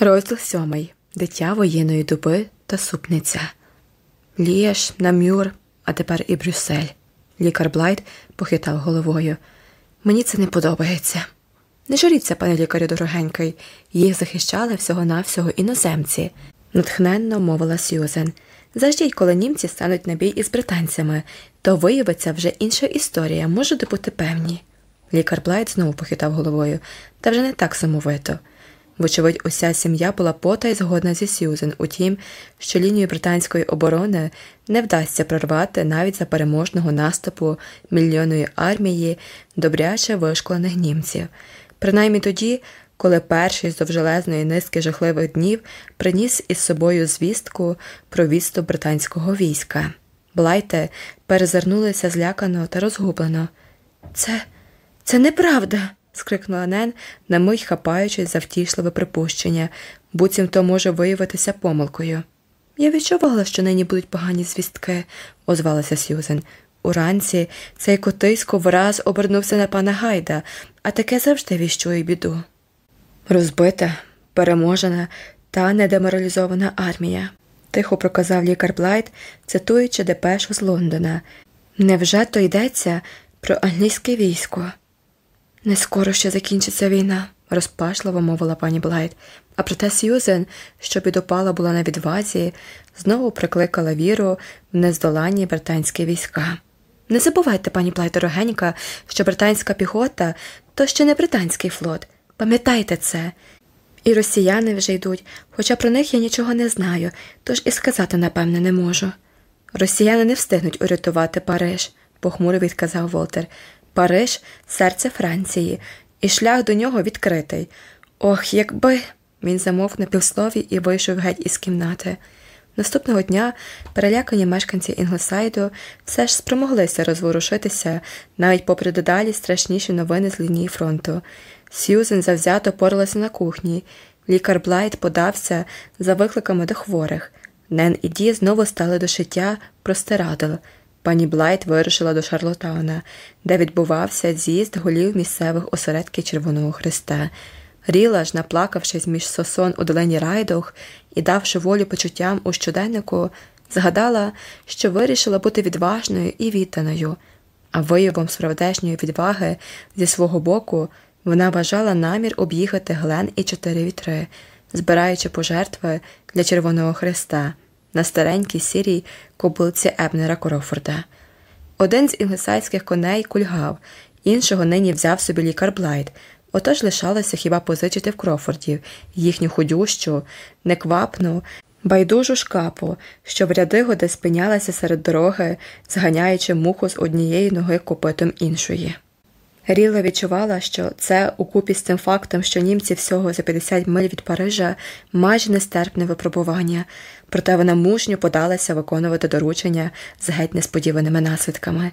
Розділ сьомий Дитя воєнної доби та супниця. Лієш, намюр, а тепер і Брюссель. Лікар Блайт похитав головою. Мені це не подобається. Не журіться, пане лікарю дорогенький, їх захищали всього-навсього іноземці, натхненно мовила Сьюзен. Заждіть, коли німці стануть на бій із британцями, то виявиться вже інша історія, можете бути певні. Лікар Блайт знову похитав головою, та вже не так самовито. Вочевидь, уся сім'я була потай згодна зі Сьюзен у тім, що лінію британської оборони не вдасться прорвати навіть за переможного наступу мільйонної армії добряче вишколених німців, принаймні тоді, коли перший з довжелезної низки жахливих днів приніс із собою звістку про відступ британського війська. Блайте перезирнулися злякано та розгублено. Це, це неправда скрикнула Нен, на мить хапаючись за втішливе припущення, буцім то може виявитися помилкою. Я відчувала, що нині будуть погані звістки, озвалася Сьюзен. Уранці цей котисько враз обернувся на пана Гайда, а таке завжди віщує біду. Розбита, переможена та не деморалізована армія, тихо проказав лікар Блайт, цитуючи депешу з Лондона. Невже то йдеться про англійське військо? Не скоро ще закінчиться війна, розпачливо мовила пані Блайт, а проте Сьюзен, що підупала була на відвазі, знову прикликала віру в нездоланні британські війська. Не забувайте, пані Блайт дорогенька, що британська піхота то ще не британський флот. Пам'ятайте це. І росіяни вже йдуть, хоча про них я нічого не знаю, тож і сказати, напевне, не можу. Росіяни не встигнуть урятувати Париж, похмуро відказав Волтер. Париж серце Франції, і шлях до нього відкритий. Ох, якби. Він замовк на півслові і вийшов геть із кімнати. Наступного дня перелякані мешканці Інглосайду все ж спромоглися розворушитися, навіть попри дедалі страшніші новини з лінії фронту. Сьюзен завзято поралася на кухні, лікар Блайт подався за викликами до хворих. Нен і Ді знову стали до шиття простирадл – Пані Блайт вирушила до Шарлотауна, де відбувався з'їзд голів місцевих осередків Червоного Хреста. Ріла ж, наплакавшись між сосон у долині Райдуг і давши волю почуттям у щоденнику, згадала, що вирішила бути відважною і відданою, а виявом справдешньої відваги зі свого боку вона бажала намір об'їхати Глен і чотири вітри, збираючи пожертви для Червоного Христа на старенькій сірій кобилці Ебнера Крофорда. Один з інглесайських коней кульгав, іншого нині взяв собі лікар Блайт, отож лишалося хіба позичити в Крофордів їхню худющу, неквапну, байдужу шкапу, що в ряди годи спинялася серед дороги, зганяючи муху з однієї ноги копитом іншої. Ріла відчувала, що це укупі з тим фактом, що німці всього за 50 миль від Парижа майже нестерпне випробування, проте вона мужньо подалася виконувати доручення з геть несподіваними наслідками.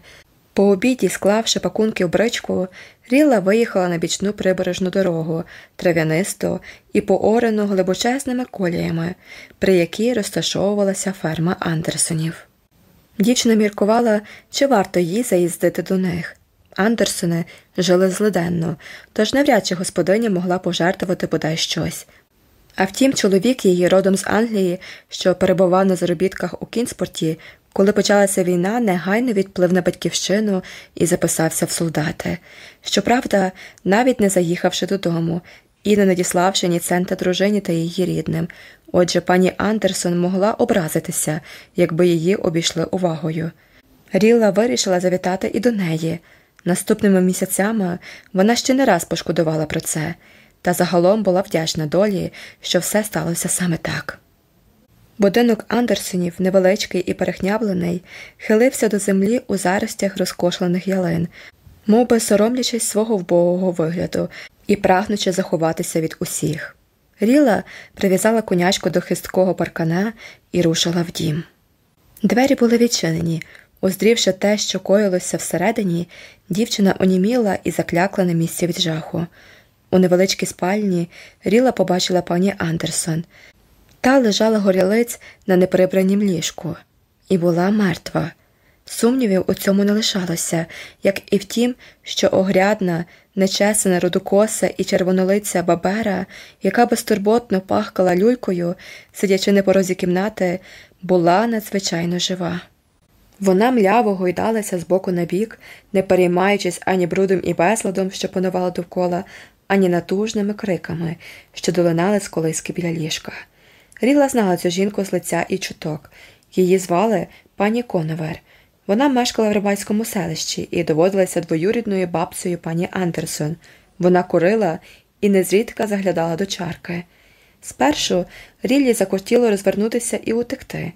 По обіді, склавши пакунки в бричку, Ріла виїхала на бічну прибережну дорогу, трав'янисту і поорену глибочезними коліями, при якій розташовувалася ферма Андерсонів. Дівчина міркувала, чи варто їй заїздити до них. Андерсони жили злиденно, тож навряд чи господиня могла пожертвувати бодай щось. А втім, чоловік її родом з Англії, що перебував на заробітках у Кінспорті, коли почалася війна, негайно відплив на батьківщину і записався в солдати. Щоправда, навіть не заїхавши додому і не надіславши ні цента дружині та її рідним. Отже, пані Андерсон могла образитися, якби її обійшли увагою. Ріла вирішила завітати і до неї. Наступними місяцями вона ще не раз пошкодувала про це, та загалом була вдячна долі, що все сталося саме так. Будинок Андерсонів, невеличкий і перехняблений, хилився до землі у заростях розкошлених ялин, мов би соромлячись свого вбогого вигляду і прагнучи заховатися від усіх. Ріла прив'язала конячку до хисткого паркана і рушила в дім. Двері були відчинені. Уздрівши те, що коїлося всередині, дівчина оніміла і заклякла на місці від жаху. У невеличкій спальні Ріла побачила пані Андерсон. Та лежала горілиць на неприбранім ліжку і була мертва. Сумнівів у цьому не лишалося, як і в тім, що огрядна, нечесана рудокоса і червонолиця бабера, яка безтурботно пахкала люлькою, сидячи на порозі кімнати, була надзвичайно жива. Вона мляво гойдалася з боку на бік, не переймаючись ані брудом і безладом, що панувало довкола, ані натужними криками, що долинали з колиски біля ліжка. Ріла знала цю жінку з лиця і чуток. Її звали пані Коновер. Вона мешкала в рибальському селищі і доводилася двоюрідною бабцею пані Андерсон. Вона курила і незрідка заглядала до чарки. Спершу Ріллі закортіло розвернутися і утекти,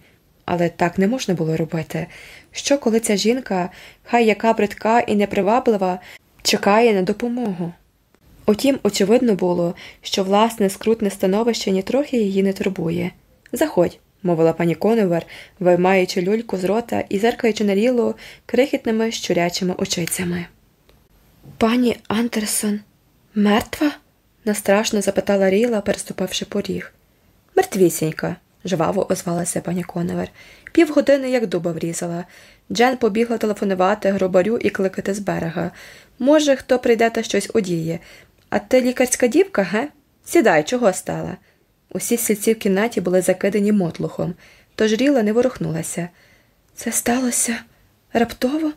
але так не можна було робити. Що, коли ця жінка, хай яка бридка і неприваблива, чекає на допомогу? Утім, очевидно було, що власне скрутне становище нітрохи її не турбує. Заходь, мовила пані Коновер, виймаючи люльку з рота і зеркаючи на рілу крихітними щурячими очицями. Пані Андерсон мертва? настрашно запитала Ріла, переступивши поріг. Мертвісінька, жваво озвалася пані Коновер. Півгодини як дуба врізала. Джен побігла телефонувати гробарю і кликати з берега. Може, хто прийде та щось одіє. А ти лікарська дівка, ге? Сідай, чого стала? Усі сільці в кімнаті були закидані мотлухом, тож Ріла не ворухнулася. Це сталося раптово?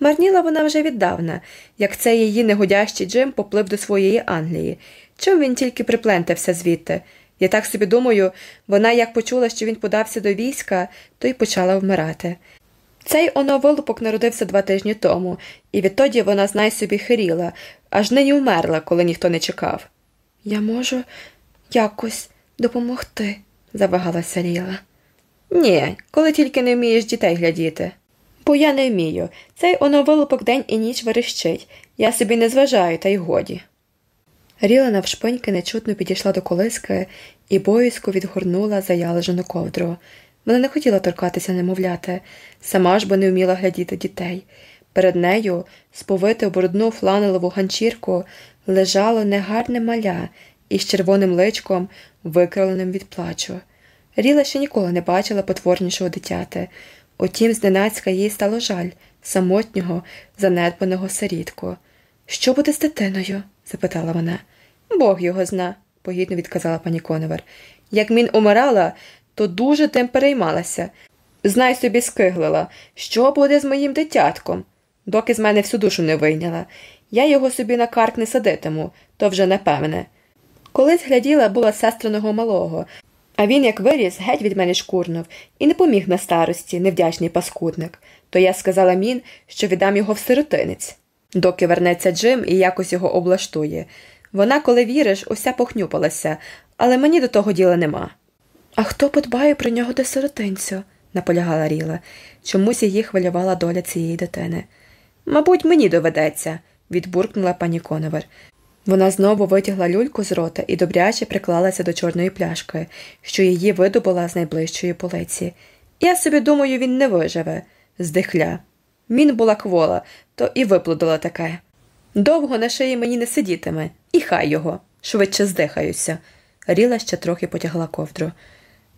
Марніла вона вже віддавна, як цей її негодящий Джим поплив до своєї Англії. Чим він тільки приплентався звідти? Я так собі думаю, вона як почула, що він подався до війська, то й почала вмирати. Цей оновилупок народився два тижні тому, і відтоді вона знай собі хиріла, аж нині вмерла, коли ніхто не чекав. Я можу якось допомогти, завагалася Ріла. Ні, коли тільки не вмієш дітей глядіти. Бо я не вмію. Цей оновилупок день і ніч верещить. Я собі не зважаю, та й годі. Ріла навшпиньки нечутно підійшла до колиски і боязко відгорнула заялежену ковдру. Вона не хотіла торкатися немовляти, сама ж бо не вміла глядіти дітей. Перед нею, сповите в брудну фланелову ганчірку, лежало негарне маля із червоним личком, викраленим від плачу. Ріла ще ніколи не бачила потворнішого дитяти. Утім, зненацька їй стало жаль самотнього, занедбаного сирітку. Що буде з дитиною? запитала вона. Бог його зна, погідно відказала пані Коновер. Як мін умирала, то дуже тим переймалася. Знай собі скиглила, що буде з моїм дитятком, доки з мене всю душу не вийняла. Я його собі на карк не садитиму, то вже напевне. Колись гляділа була сестриного малого, а він, як виріс, геть від мене шкурнув і не поміг на старості, невдячний паскудник. То я сказала мін, що віддам його в сиротинець. Доки вернеться Джим і якось його облаштує. Вона, коли віриш, уся похнюпалася, але мені до того діла нема. А хто подбає про нього до сиротинцю? наполягала Ріла. Чомусь її хвилювала доля цієї дитини. Мабуть, мені доведеться, відбуркнула пані Коновер. Вона знову витягла люльку з рота і добряче приклалася до чорної пляшки, що її видобула з найближчої полиці. Я собі думаю, він не виживе, здихля. Мін була квола, то і виплодила таке. Довго на шиї мені не сидітиме, і хай його, швидше здихаюся. Ріла ще трохи потягла ковдру.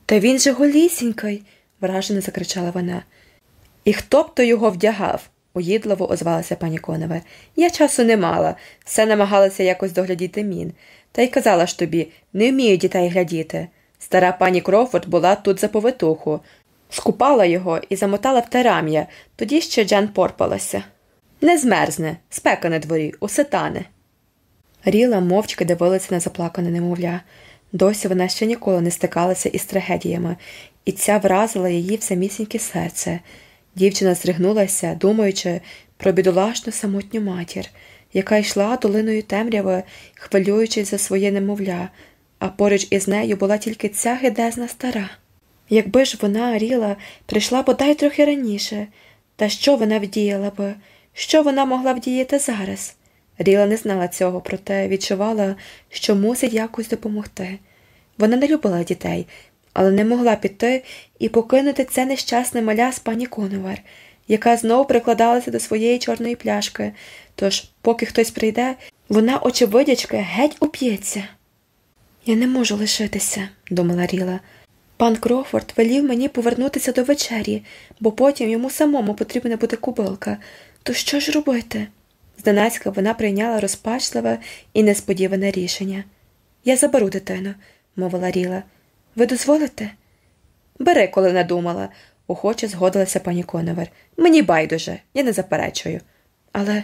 Та він же голісінький, вражено закричала вона. І хто б то його вдягав? уїдливо озвалася пані Коневе. Я часу не мала, все намагалася якось доглядіти мін. Та й казала ж тобі не вмію дітей глядіти. Стара пані Крофорд була тут за повитуху, скупала його і замотала в терам'я, тоді ще Джан порпалася. Не змерзне, спека на дворі, усе тане. Ріла мовчки дивилася на заплакане немовля. Досі вона ще ніколи не стикалася із трагедіями, і ця вразила її в самісіньке серце. Дівчина зригнулася, думаючи про бідолашну самотню матір, яка йшла долиною темряви, хвилюючись за своє немовля, а поруч із нею була тільки ця гидезна стара. Якби ж вона, Ріла, прийшла бодай трохи раніше, та що вона вдіяла би, що вона могла вдіяти зараз? Ріла не знала цього, проте відчувала, що мусить якось допомогти. Вона не любила дітей, але не могла піти і покинути це нещасне маля з пані Коновар, яка знову прикладалася до своєї чорної пляшки, тож, поки хтось прийде, вона, очевидячки, геть уп'ється. Я не можу лишитися, думала Ріла. Пан Крофорд велів мені повернутися до вечері, бо потім йому самому потрібна буде кубилка. То що ж робити? Зненацька вона прийняла розпачливе і несподіване рішення. Я заберу дитину, мовила Ріла. Ви дозволите? Бери, коли надумала, охоче згодилася пані Коновер. Мені байдуже, я не заперечую. Але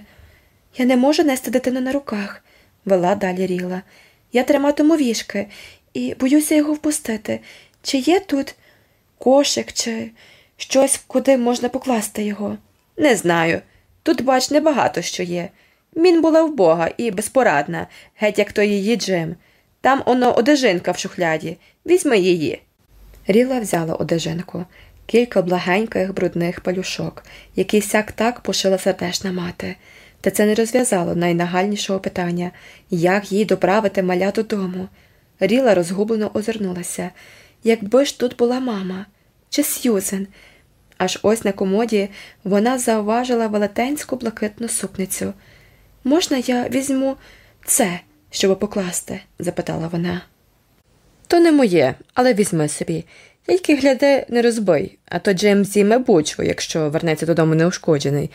я не можу нести дитину на руках, вела далі Ріла. Я триматиму вішки і боюся його впустити. Чи є тут кошик, чи щось, куди можна покласти його? Не знаю. Тут, бач, небагато що є. Мін була вбога і безпорадна, геть як то її Джим. Там оно одежинка в шухляді. Візьми її. Ріла взяла одежинку, кілька благеньких брудних палюшок, які сяк так пошила сердешна мати. Та це не розв'язало найнагальнішого питання як їй доправити маля додому. Ріла розгублено озирнулася. Якби ж тут була мама чи Сьюзен. Аж ось на комоді вона зауважила велетенську блакитну сукницю. Можна я візьму це, щоб покласти? запитала вона. То не моє, але візьми собі. Тільки гляди, не розбий, а то Джим зійме бучву, якщо вернеться додому неушкоджений.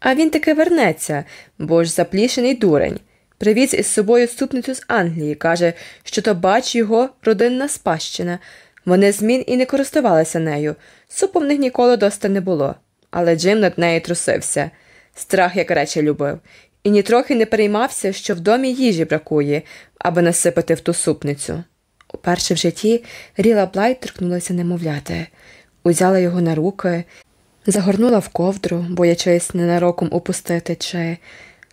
А він таки вернеться, бо ж заплішений дурень. Привіз із собою супницю з Англії, каже, що то бач його родинна спадщина. Вони змін і не користувалися нею. Супу в них ніколи доста не було. Але Джим над нею трусився. Страх, як речі, любив, і нітрохи не переймався, що в домі їжі бракує, аби насипати в ту супницю. Уперше в житті Ріла Блайт торкнулася немовляти, узяла його на руки, загорнула в ковдру, боячись ненароком упустити чи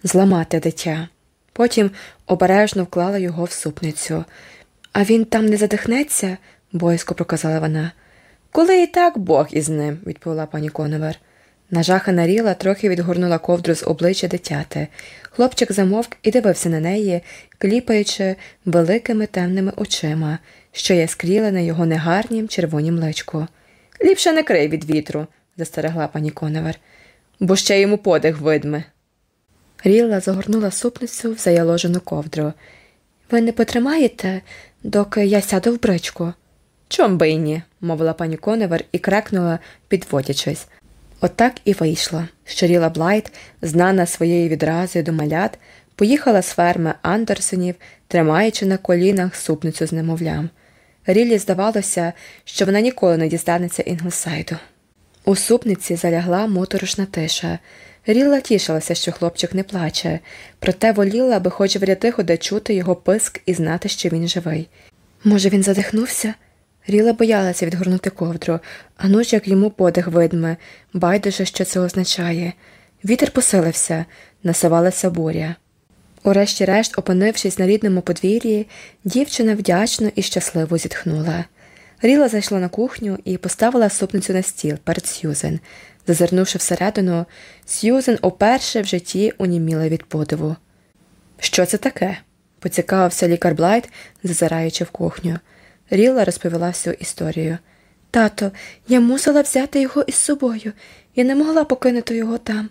зламати дитя. Потім обережно вклала його в супницю. А він там не задихнеться, боязко проказала вона. Коли і так Бог із ним, відповіла пані Коновер. Нажахана Ріла трохи відгорнула ковдру з обличчя дитяти. Хлопчик замовк і дивився на неї, кліпаючи великими темними очима, що яскріли на його негарнім червонім личку. Ліпше не крий від вітру, застерегла пані Коневер, бо ще йому подих видме. Ріла загорнула супницю в заяложену ковдру. Ви не потримаєте, доки я сяду в бричку? Чом би й ні, мовила пані Коновер і крекнула, підводячись. Отак і вийшло, що Ріла Блайт, знана своєю відразою до малят, поїхала з ферми Андерсонів, тримаючи на колінах супницю з немовлям. Рілі здавалося, що вона ніколи не дістанеться Інглсайду. У супниці залягла моторошна тиша. Рілла тішилася, що хлопчик не плаче, проте воліла, аби хоч в ряди ходи чути його писк і знати, що він живий. Може, він задихнувся? Ріла боялася відгорнути ковдру, а ну як йому подих видме, байдуже, що це означає. Вітер посилився, насувалася буря. Урешті-решт, опинившись на рідному подвір'ї, дівчина вдячно і щасливо зітхнула. Ріла зайшла на кухню і поставила супницю на стіл перед Сьюзен. Зазирнувши всередину, Сьюзен уперше в житті уніміла від подиву. Що це таке? поцікавився лікар Блайт, зазираючи в кухню. Ріла розповіла всю історію. Тато, я мусила взяти його із собою. Я не могла покинути його там.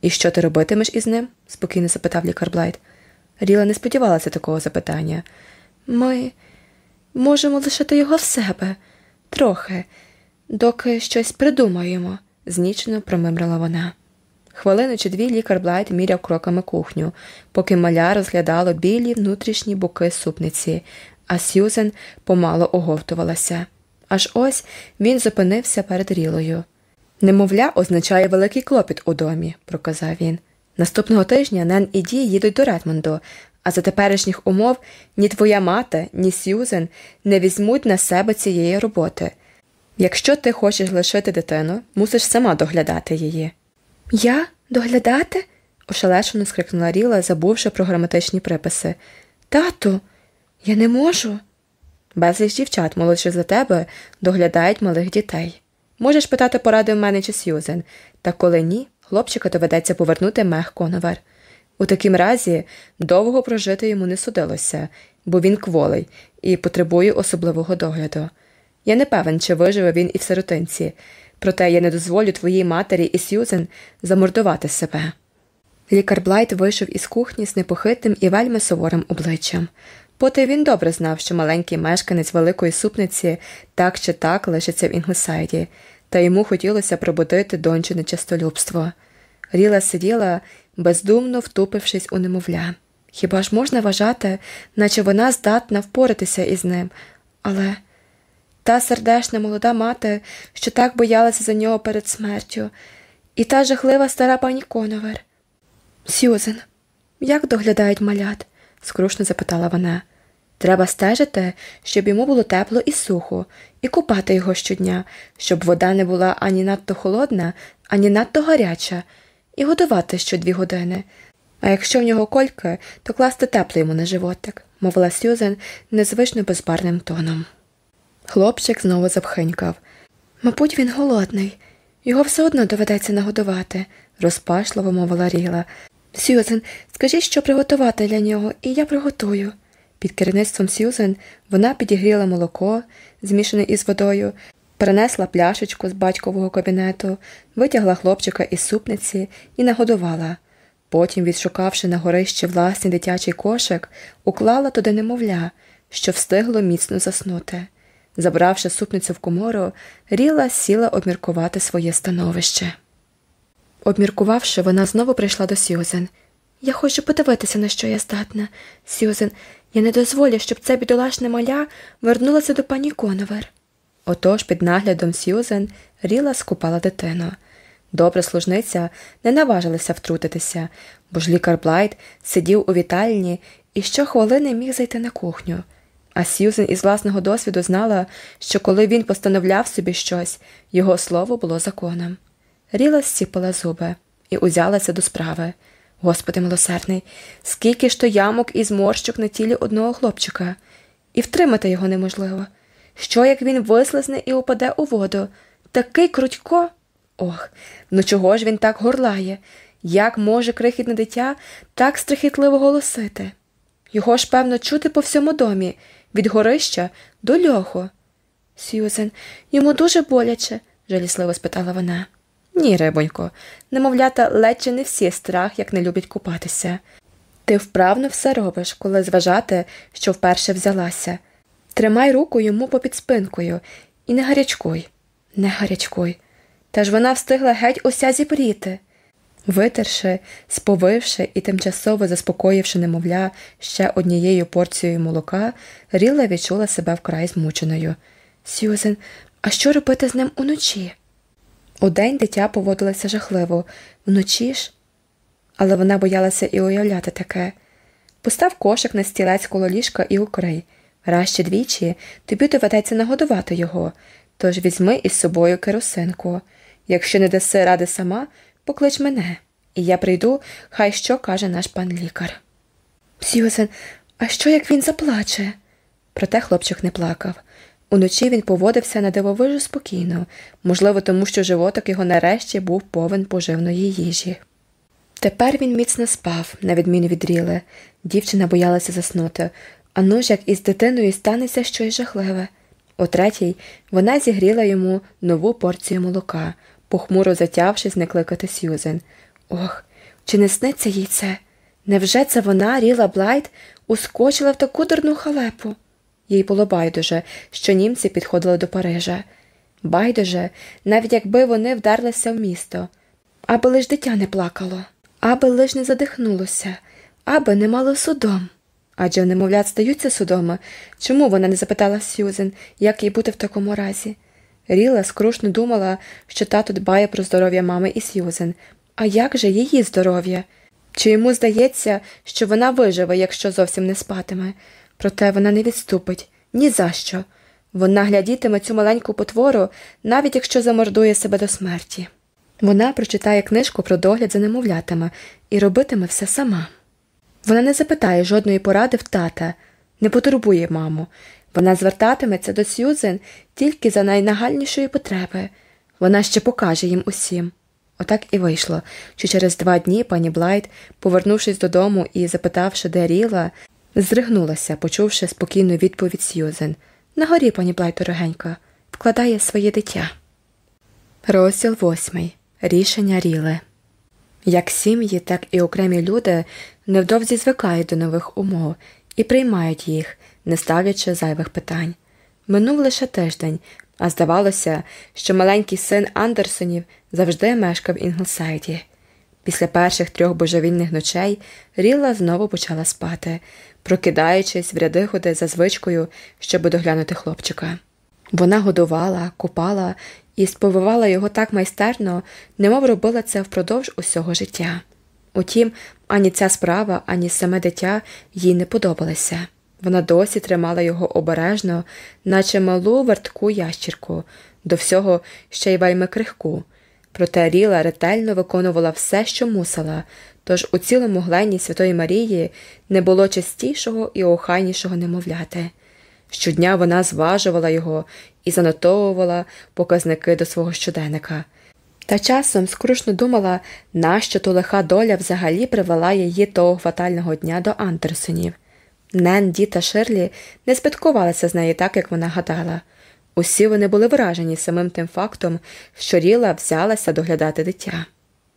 І що ти робитимеш із ним? спокійно запитав лікар Блайт. Ріла не сподівалася такого запитання. Ми можемо лишити його в себе трохи, доки щось придумаємо, знічно промимрила вона. Хвилину чи дві лікар Блайт міряв кроками кухню, поки маля розглядало білі внутрішні боки супниці, а Сьюзен помало оговтувалася. Аж ось він зупинився перед рілою. Немовля означає великий клопіт у домі, проказав він. Наступного тижня Нен і Ді їдуть до Редмонду, а за теперішніх умов ні твоя мати, ні Сьюзен не візьмуть на себе цієї роботи. Якщо ти хочеш лишити дитину, мусиш сама доглядати її. Я доглядати? ошелешено скрикнула Ріла, забувши про граматичні приписи. Тату, я не можу. Безліч дівчат, молодших за тебе, доглядають малих дітей. Можеш питати поради в мене чи Сьюзен, та коли ні, хлопчика доведеться повернути мех коновер. У такім разі довго прожити йому не судилося, бо він кволий і потребує особливого догляду. Я не певен, чи виживе він і в сиротинці, проте я не дозволю твоїй матері і Сьюзен замордувати себе. Лікар Блайт вийшов із кухні з непохитним і вельми суворим обличчям. Поти він добре знав, що маленький мешканець великої супниці так чи так лишиться в Інглсайді, та йому хотілося пробудити дончине частолюбство. Ріла сиділа, бездумно втупившись у немовля. Хіба ж можна вважати, наче вона здатна впоратися із ним, але та сердешна молода мати, що так боялася за нього перед смертю, і та жахлива стара пані Коновер. Сюзен, як доглядають малят? Скрушно запитала вона. Треба стежити, щоб йому було тепло і сухо, і купати його щодня, щоб вода не була ані надто холодна, ані надто гаряча, і годувати що дві години. А якщо в нього кольки, то класти тепло йому на животик, мовила Сюзен незвично безбарним тоном. Хлопчик знову запхинькав. Мабуть, він голодний. Його все одно доведеться нагодувати, розпашливо мовила Ріла. Сюзен, скажіть, що приготувати для нього, і я приготую. Під керівництвом Сюзен вона підігріла молоко, змішане із водою, перенесла пляшечку з батькового кабінету, витягла хлопчика із супниці і нагодувала. Потім, відшукавши на горищі власний дитячий кошик, уклала туди немовля, що встигло міцно заснути. Забравши супницю в комору, Ріла сіла обміркувати своє становище. Обміркувавши, вона знову прийшла до Сюзен. Я хочу подивитися, на що я здатна. Сюзен, я не дозволю, щоб це бідолашне маля вернулося до пані Коновер. Отож, під наглядом Сюзен, Ріла скупала дитину. Добра служниця не наважилася втрутитися, бо ж лікар Блайт сидів у вітальні і щохвилини міг зайти на кухню. А Сьюзен із власного досвіду знала, що коли він постановляв собі щось, його слово було законом. Ріла зціпила зуби і узялася до справи. Господи милосердний, скільки ж то ямок і зморщок на тілі одного хлопчика, і втримати його неможливо. Що як він вислизне і упаде у воду? Такий крутько. Ох, ну чого ж він так горлає? Як може крихітне дитя так страхітливо голосити? Його ж, певно, чути по всьому домі, від горища до льоху. Сюзен, йому дуже боляче, жалісливо спитала вона. Ні, рибонько, немовлята ледь чи не всі страх, як не любять купатися. Ти вправно все робиш, коли зважати, що вперше взялася. Тримай руку йому попід спинкою і не гарячкуй, не гарячкуй. Та ж вона встигла геть уся зіпріти. Витерши, сповивши і тимчасово заспокоївши немовля ще однією порцією молока, Ріла відчула себе вкрай змученою. Сюзен, а що робити з ним уночі? Удень дитя поводилося жахливо, вночі ж. Але вона боялася і уявляти таке. Постав кошик на стілець коло ліжка і укрий. Чи двічі тобі доведеться нагодувати його, тож візьми із собою керосинку. Якщо не даси ради сама, поклич мене, і я прийду, хай що каже наш пан лікар. Сьюзен, а що як він заплаче? Проте хлопчик не плакав. Уночі він поводився на дивовижу спокійно, можливо, тому що животок його нарешті був повен поживної їжі. Тепер він міцно спав, на відміну від Ріли. Дівчина боялася заснути, а ну ж як із дитиною станеться щось жахливе. О третій вона зігріла йому нову порцію молока, похмуро затявшись не кликати Сьюзен. Ох, чи не сниться їй це? Невже це вона, Ріла Блайт, ускочила в таку дурну халепу? Їй було байдуже, що німці підходили до Парижа. Байдуже, навіть якби вони вдарлися в місто, аби лиш дитя не плакало, аби лиш не задихнулося, аби не мало судом. Адже в немовлят стаються судоми. Чому вона не запитала Сюзен, як їй бути в такому разі? Ріла скрушно думала, що тато дбає про здоров'я мами і Сьюзен. А як же її здоров'я? Чи йому здається, що вона виживе, якщо зовсім не спатиме? Проте вона не відступить ні за що. Вона глядітиме цю маленьку потвору, навіть якщо замордує себе до смерті. Вона прочитає книжку про догляд за немовлятами і робитиме все сама. Вона не запитає жодної поради в тата, не потурбує маму. Вона звертатиметься до Сьюзен тільки за найнагальнішої потреби. Вона ще покаже їм усім. Отак і вийшло, що через два дні пані Блайт, повернувшись додому і запитавши, де Ріла, здригнулася, почувши спокійну відповідь Сьюзен. Нагорі, пані Блайт, дорогенька, вкладає своє дитя. Розділ восьмий. Рішення Ріли. Як сім'ї, так і окремі люди невдовзі звикають до нових умов і приймають їх, не ставлячи зайвих питань. Минув лише тиждень, а здавалося, що маленький син Андерсонів завжди мешкав в Інглсайді. Після перших трьох божевільних ночей Ріла знову почала спати, прокидаючись в ряди ходи за звичкою, щоб доглянути хлопчика. Вона годувала, купала і сповивала його так майстерно, немов робила це впродовж усього життя. Утім, ані ця справа, ані саме дитя їй не подобалися. Вона досі тримала його обережно, наче малу вертку ящірку, до всього ще й вельми крихку. Проте Ріла ретельно виконувала все, що мусила, тож у цілому глені Святої Марії не було чистішого і охайнішого немовляти. Щодня вона зважувала його і занотовувала показники до свого щоденника. Та часом скрушно думала, нащо то лиха доля взагалі привела її того фатального дня до Андерсонів. Нен, Ді та Ширлі не спадкувалися з неї так, як вона гадала. Усі вони були вражені самим тим фактом, що Ріла взялася доглядати дитя.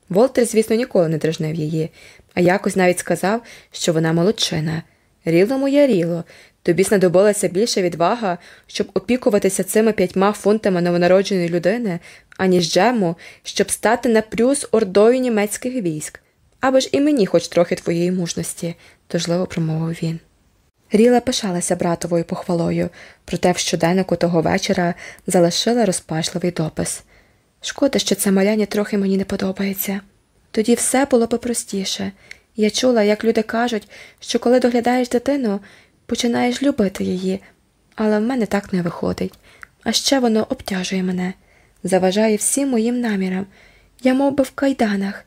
Волтер, звісно, ніколи не дражнив її, а якось навіть сказав, що вона молодчина. Ріло моя ріло, тобі знадобилася більша відвага, щоб опікуватися цими п'ятьма фунтами новонародженої людини, аніж Джему, щоб стати на плюс ордою німецьких військ. Аби ж і мені хоч трохи твоєї мужності, тожливо промовив він. Ріла пишалася братовою похвалою, проте в щоденнику того вечора залишила розпачливий допис. Шкода, що це маляння трохи мені не подобається. Тоді все було би простіше. Я чула, як люди кажуть, що коли доглядаєш дитину, починаєш любити її, але в мене так не виходить. А ще воно обтяжує мене, заважає всім моїм намірам. Я мов би, в кайданах.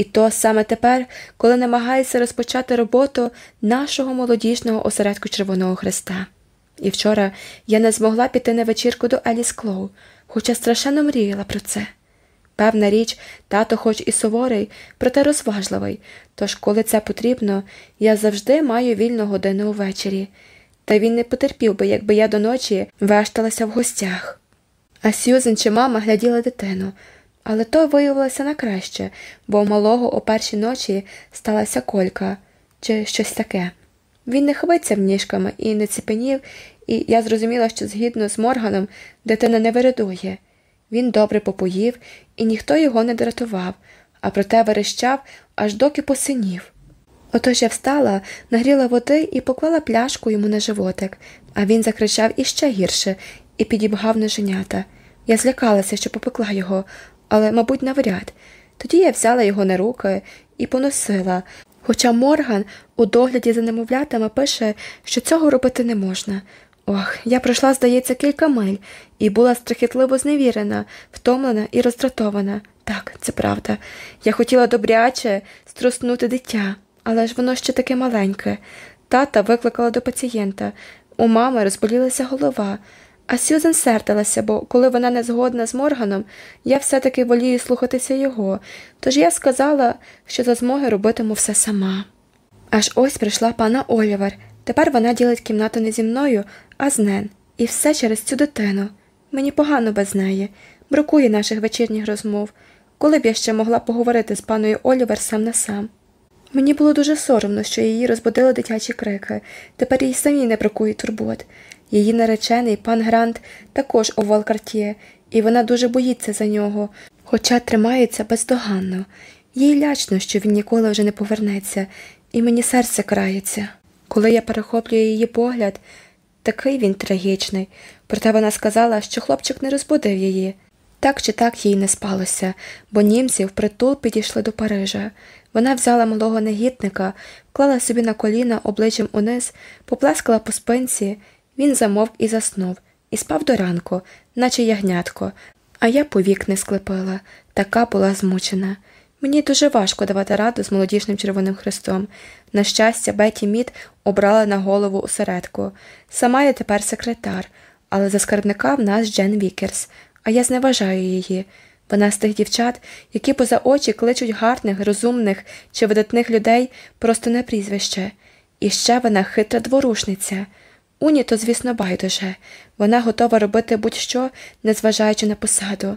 І то саме тепер, коли намагається розпочати роботу нашого молодіжного осередку Червоного Христа. І вчора я не змогла піти на вечірку до Еліс Клоу, хоча страшенно мріяла про це. Певна річ, тато, хоч і суворий, проте розважливий, тож, коли це потрібно, я завжди маю вільну годину увечері, та він не потерпів би, якби я до ночі вешталася в гостях. А Сюзен чи мама гляділа дитину. Але то виявилося на краще, бо у малого о першій ночі сталася колька чи щось таке. Він не хвицяв ніжками і не ціпенів, і я зрозуміла, що згідно з Морганом дитина не виридує. Він добре попоїв, і ніхто його не дратував, а проте верещав, аж доки посинів. Отож я встала, нагріла води і поклала пляшку йому на животик, а він закричав іще гірше і підібгав ноженята. Я злякалася, що попекла його, але, мабуть, навряд. Тоді я взяла його на руки і поносила. Хоча Морган у догляді за немовлятами пише, що цього робити не можна. Ох, я пройшла, здається, кілька миль і була страхітливо зневірена, втомлена і роздратована. Так, це правда. Я хотіла добряче струснути дитя, але ж воно ще таке маленьке. Тата викликала до пацієнта. У мами розболілася голова. А Сюзен сердилася, бо коли вона не згодна з Морганом, я все-таки волію слухатися його, тож я сказала, що за змоги робитиму все сама. Аж ось прийшла пана Олівер. Тепер вона ділить кімнату не зі мною, а з Нен. І все через цю дитину. Мені погано без неї, бракує наших вечірніх розмов, коли б я ще могла поговорити з паною Олівер сам на сам. Мені було дуже соромно, що її розбудили дитячі крики, тепер їй самій не бракує турбот. Її наречений пан Грант також у Волкартє, і вона дуже боїться за нього, хоча тримається бездоганно. Їй лячно, що він ніколи вже не повернеться, і мені серце крається. Коли я перехоплюю її погляд, такий він трагічний, проте вона сказала, що хлопчик не розбудив її. Так чи так їй не спалося, бо німці впритул підійшли до Парижа. Вона взяла малого негідника, вклала собі на коліна обличчям униз, поплескала по спинці він замовк і заснув, і спав до ранку, наче ягнятко, а я повік не склепила, така була змучена. Мені дуже важко давати раду з молодіжним Червоним Христом. На щастя, Беті Мід обрала на голову осередку. Сама я тепер секретар, але за скарбника в нас Джен Вікерс, а я зневажаю її. Вона з тих дівчат, які поза очі кличуть гарних, розумних чи видатних людей просто на прізвище. І ще вона хитра дворушниця. Уні то, звісно, байдуже вона готова робити будь-що, незважаючи на посаду.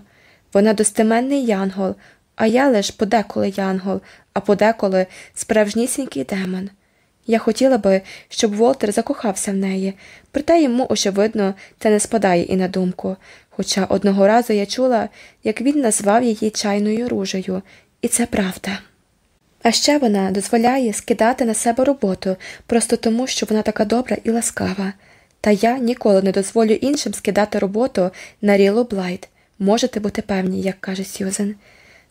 Вона достеменний янгол, а я лиш подеколи янгол, а подеколи справжнісінький демон. Я хотіла би, щоб Волтер закохався в неї, проте йому, очевидно, це не спадає і на думку. Хоча одного разу я чула, як він назвав її чайною ружею, і це правда. А ще вона дозволяє скидати на себе роботу просто тому, що вона така добра і ласкава. Та я ніколи не дозволю іншим скидати роботу на Рілу Блайт. Можете бути певні, як каже Сьюзен.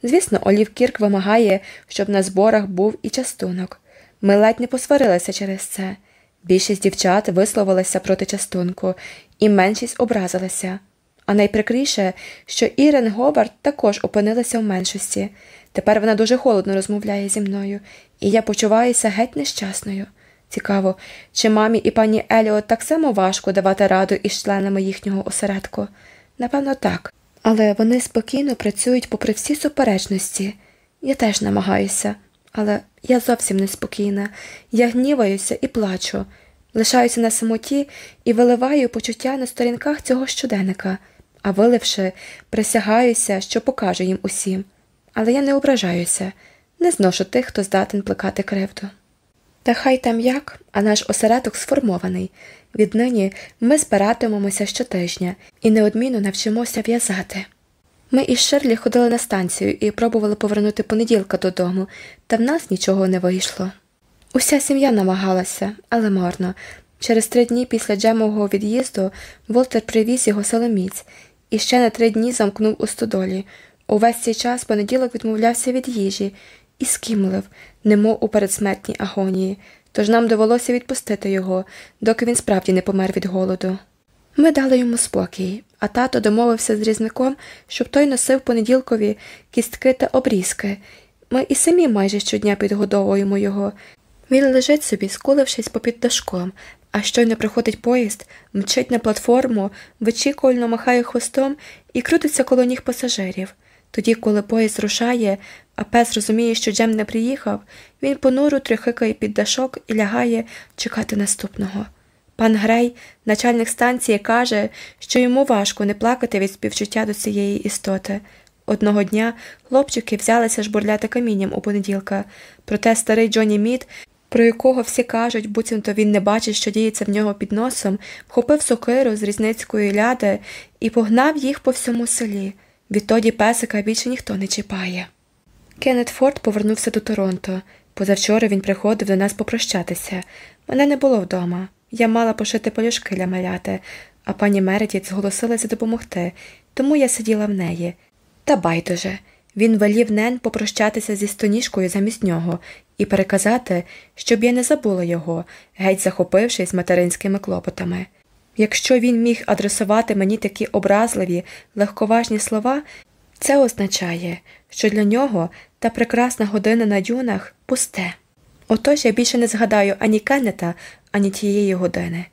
Звісно, Олів Кірк вимагає, щоб на зборах був і частунок. Ми ледь не посварилися через це. Більшість дівчат висловилася проти частунку, і меншість образилася. А найприкріше, що Ірен Говард також опинилася в меншості. Тепер вона дуже холодно розмовляє зі мною, і я почуваюся геть нещасною. Цікаво, чи мамі і пані Еліот так само важко давати раду із членами їхнього осередку? Напевно, так. Але вони спокійно працюють попри всі суперечності. Я теж намагаюся, але я зовсім неспокійна. Я гніваюся і плачу, лишаюся на самоті і виливаю почуття на сторінках цього щоденника, а виливши, присягаюся, що покажу їм усім. Але я не ображаюся, не зношу тих, хто здатен плекати кривду. Та хай там як, а наш осередок сформований. Віднині ми збиратимемося щотижня і неодмінно навчимося в'язати. Ми із Шерлі ходили на станцію і пробували повернути понеділка додому, та в нас нічого не вийшло. Уся сім'я намагалася, але марно. Через три дні після Джемового від'їзду Волтер привіз його соломіць і ще на три дні замкнув у стодолі. Увесь цей час понеділок відмовлявся від їжі і скімлив, немов у передсмертній агонії, тож нам довелося відпустити його, доки він справді не помер від голоду. Ми дали йому спокій, а тато домовився з різником, щоб той носив понеділкові кістки та обрізки. Ми і самі майже щодня підгодовуємо його. Він лежить собі, скулившись попід дашком, а щойно приходить поїзд, мчить на платформу, вичікувально махає хвостом і крутиться коло ніг пасажирів. Тоді, коли поїзд рушає, а пес розуміє, що Джем не приїхав, він понуро трихикає під дашок і лягає чекати наступного. Пан Грей, начальник станції, каже, що йому важко не плакати від співчуття до цієї істоти. Одного дня хлопчики взялися жбурляти камінням у понеділка, проте старий Джоні Мід, про якого всі кажуть, буцімто він не бачить, що діється в нього під носом, вхопив сокиру з різницької ляди і погнав їх по всьому селі. Відтоді песика більше ніхто не чіпає. Кеннет Форд повернувся до Торонто. Позавчора він приходив до нас попрощатися. Мене не було вдома. Я мала пошити полюшки для маляти, а пані Мередіт зголосилася допомогти, тому я сиділа в неї. Та байдуже. Він велів Нен попрощатися зі стоніжкою замість нього і переказати, щоб я не забула його, геть захопившись материнськими клопотами. Якщо він міг адресувати мені такі образливі, легковажні слова, це означає, що для нього та прекрасна година на дюнах пусте. Отож я більше не згадаю ані Кеннета, ані тієї години.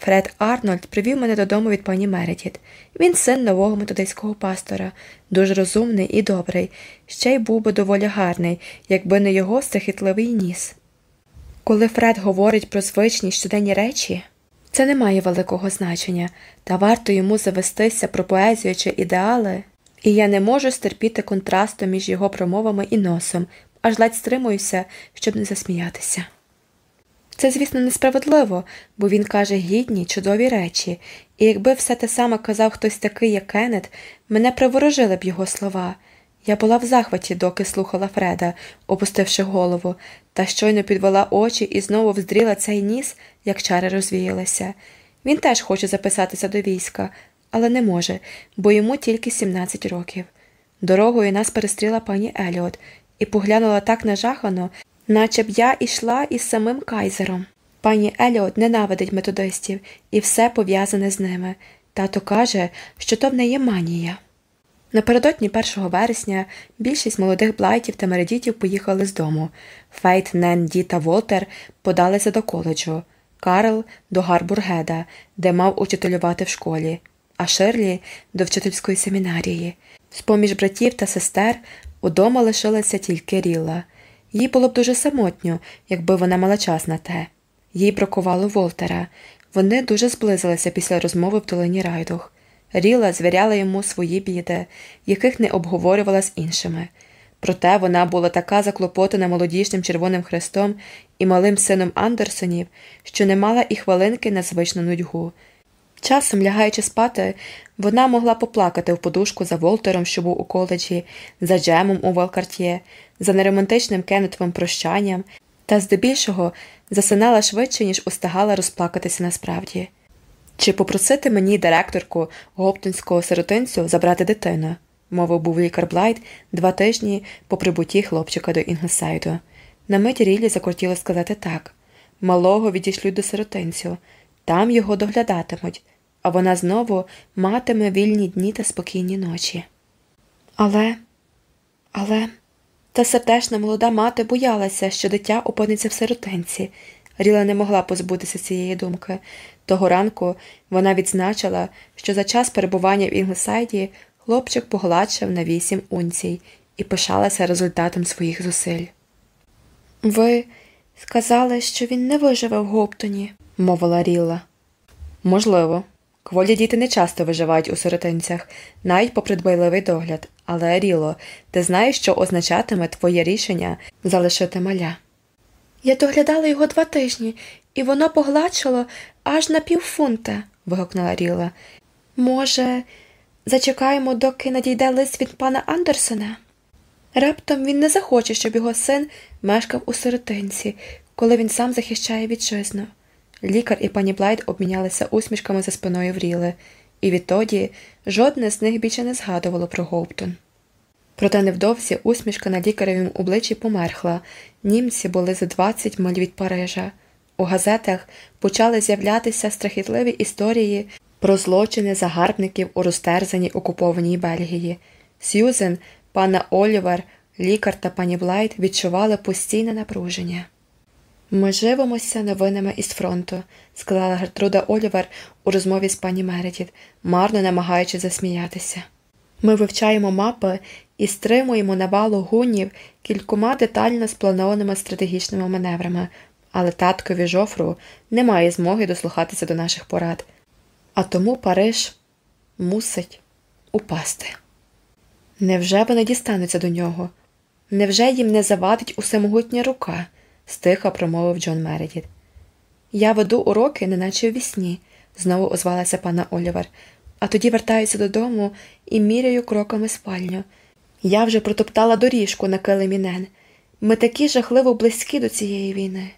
Фред Арнольд привів мене додому від пані Мередіт. Він син нового методистського пастора, дуже розумний і добрий, ще й був би доволі гарний, якби не його страхітливий ніс. Коли Фред говорить про звичні щоденні речі, це не має великого значення, та варто йому завестися про поезію чи ідеали, і я не можу стерпіти контрасту між його промовами і носом, аж ледь стримуюся, щоб не засміятися. Це, звісно, несправедливо, бо він каже гідні, чудові речі, і якби все те саме казав хтось такий, як Кеннет, мене приворожили б його слова. Я була в захваті, доки слухала Фреда, опустивши голову, та щойно підвела очі і знову вздріла цей ніс, як чари розвіялися. Він теж хоче записатися до війська, але не може, бо йому тільки 17 років. Дорогою нас перестріла пані Еліот і поглянула так нажахано, наче б я йшла із самим кайзером. Пані Еліот ненавидить методистів і все пов'язане з ними. Тато каже, що то в неї манія. Напередодні 1 вересня більшість молодих Блайтів та Мередітів поїхали з дому. Фейт, Нен, Ді та Волтер подалися до коледжу, Карл до Гарбор-Геда, де мав учителювати в школі, а Ширлі до вчительської семінарії. З-поміж братів та сестер удома лишилася тільки Ріла. Їй було б дуже самотньо, якби вона мала час на те. Їй бракувало Волтера. Вони дуже зблизилися після розмови в долині Райдуг. Ріла звіряла йому свої біди, яких не обговорювала з іншими. Проте вона була така заклопотана молодішним Червоним Хрестом і малим сином Андерсонів, що не мала і хвилинки на звичну нудьгу. Часом, лягаючи спати, вона могла поплакати в подушку за Волтером, що був у коледжі, за Джемом у Волкартє, за неромантичним Кеннетовим прощанням, та здебільшого засинала швидше, ніж устигала розплакатися насправді. Чи попросити мені директорку Гоптонського сиротинцю забрати дитину? Мовив був лікар Блайт два тижні по прибутті хлопчика до Інгесайду. На мить Рілі закортіло сказати так малого відійшлють до сиротинцю, там його доглядатимуть, а вона знову матиме вільні дні та спокійні ночі. Але, але, та сердешна молода мати боялася, що дитя опиниться в сиротинці. Ріла не могла позбутися цієї думки. Того ранку вона відзначила, що за час перебування в Інглсайді хлопчик погладшав на вісім унцій і пишалася результатом своїх зусиль. Ви сказали, що він не виживе в Гоптоні, мовила Ріла. Можливо. Кволі діти не часто виживають у сиротинцях, навіть попри дбайливий догляд, але Ріло, ти знаєш, що означатиме твоє рішення залишити маля. Я доглядала його два тижні, і воно погладшало аж на півфунта, вигукнула Ріла. Може, зачекаємо, доки надійде лист від пана Андерсона? Раптом він не захоче, щоб його син мешкав у сиротинці, коли він сам захищає вітчизну. Лікар і пані Блайт обмінялися усмішками за спиною в Ріли, і відтоді жодне з них більше не згадувало про Гоуптон. Проте невдовзі усмішка на лікаревім обличчі померхла, німці були за 20 миль від Парижа. У газетах почали з'являтися страхітливі історії про злочини загарбників у розтерзаній окупованій Бельгії. Сьюзен, пана Олівер, лікар та пані Блайт відчували постійне напруження. Ми живемося новинами із фронту, сказала Гертруда Олівер у розмові з пані Мередіт, марно намагаючись засміятися. Ми вивчаємо мапи і стримуємо навалу гунів кількома детально спланованими стратегічними маневрами, але таткові жофру немає змоги дослухатися до наших порад. А тому Париж мусить упасти. Невже вони дістануться до нього? Невже їм не завадить усемогутня рука? стиха промовив Джон Мередіт. Я веду уроки, неначе в вісні, знову озвалася пана Олівер, а тоді вертаюся додому і міряю кроками спальню. Я вже протоптала доріжку на килимінен. Ми такі жахливо близькі до цієї війни.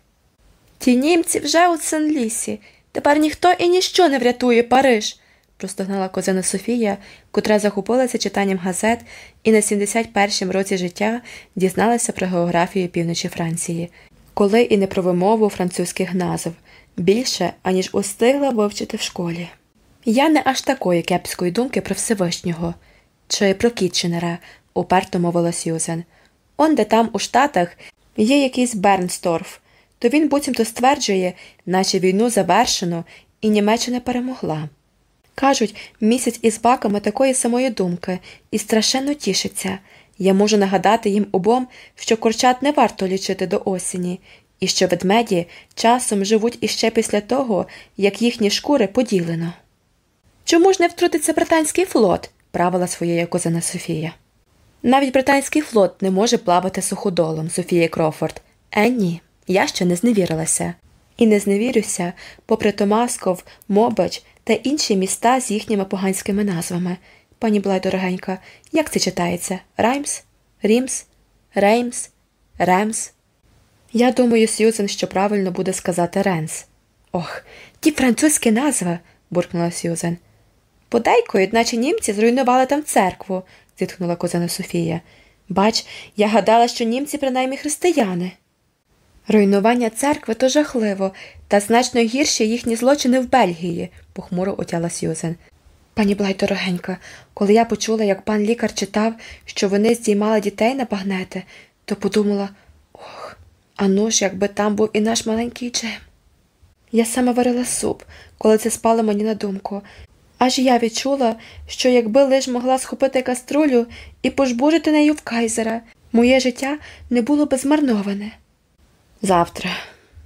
Ті німці вже у Сен-Лісі. Тепер ніхто і ніщо не врятує Париж, простогнала козина Софія, котра захопилася читанням газет і на 71-м році життя дізналася про географію півночі Франції, коли і не про вимову французьких назв більше, аніж устигла вивчити в школі. Я не аж такої кепської думки про Всевишнього чи про Кітченера, уперто мовила Сьюзен. Он де там у Штатах є якийсь Бернсторф, то він буцімто стверджує, наче війну завершено, і Німеччина перемогла. Кажуть, місяць із баками такої самої думки і страшенно тішиться. Я можу нагадати їм обом, що курчат не варто лічити до осені, і що ведмеді часом живуть іще після того, як їхні шкури поділено. Чому ж не втрутиться британський флот? правила своєю козина Софія. Навіть британський флот не може плавати суходолом, Софія Крофорд. Е, ні, я ще не зневірилася. І не зневірюся, попри Томасков, Мобач та інші міста з їхніми поганськими назвами. Пані Блайт дорогенька, як це читається? Раймс? Рімс? Реймс? Ремс? Я думаю, Сьюзен, що правильно буде сказати Ренс. Ох, ті французькі назви, буркнула Сьюзен. Подейкують, наче німці зруйнували там церкву, зітхнула кузина Софія. Бач, я гадала, що німці принаймні християни. Руйнування церкви то жахливо, та значно гірші їхні злочини в Бельгії, похмуро отяла Сьюзен. Пані Блай дорогенька, коли я почула, як пан лікар читав, що вони здіймали дітей на багнети, то подумала ох, а ну ж, якби там був і наш маленький Джем. Я саме варила суп, коли це спало мені на думку. Аж я відчула, що якби лиш могла схопити каструлю і пожбурити нею в кайзера, моє життя не було би змарноване. Завтра,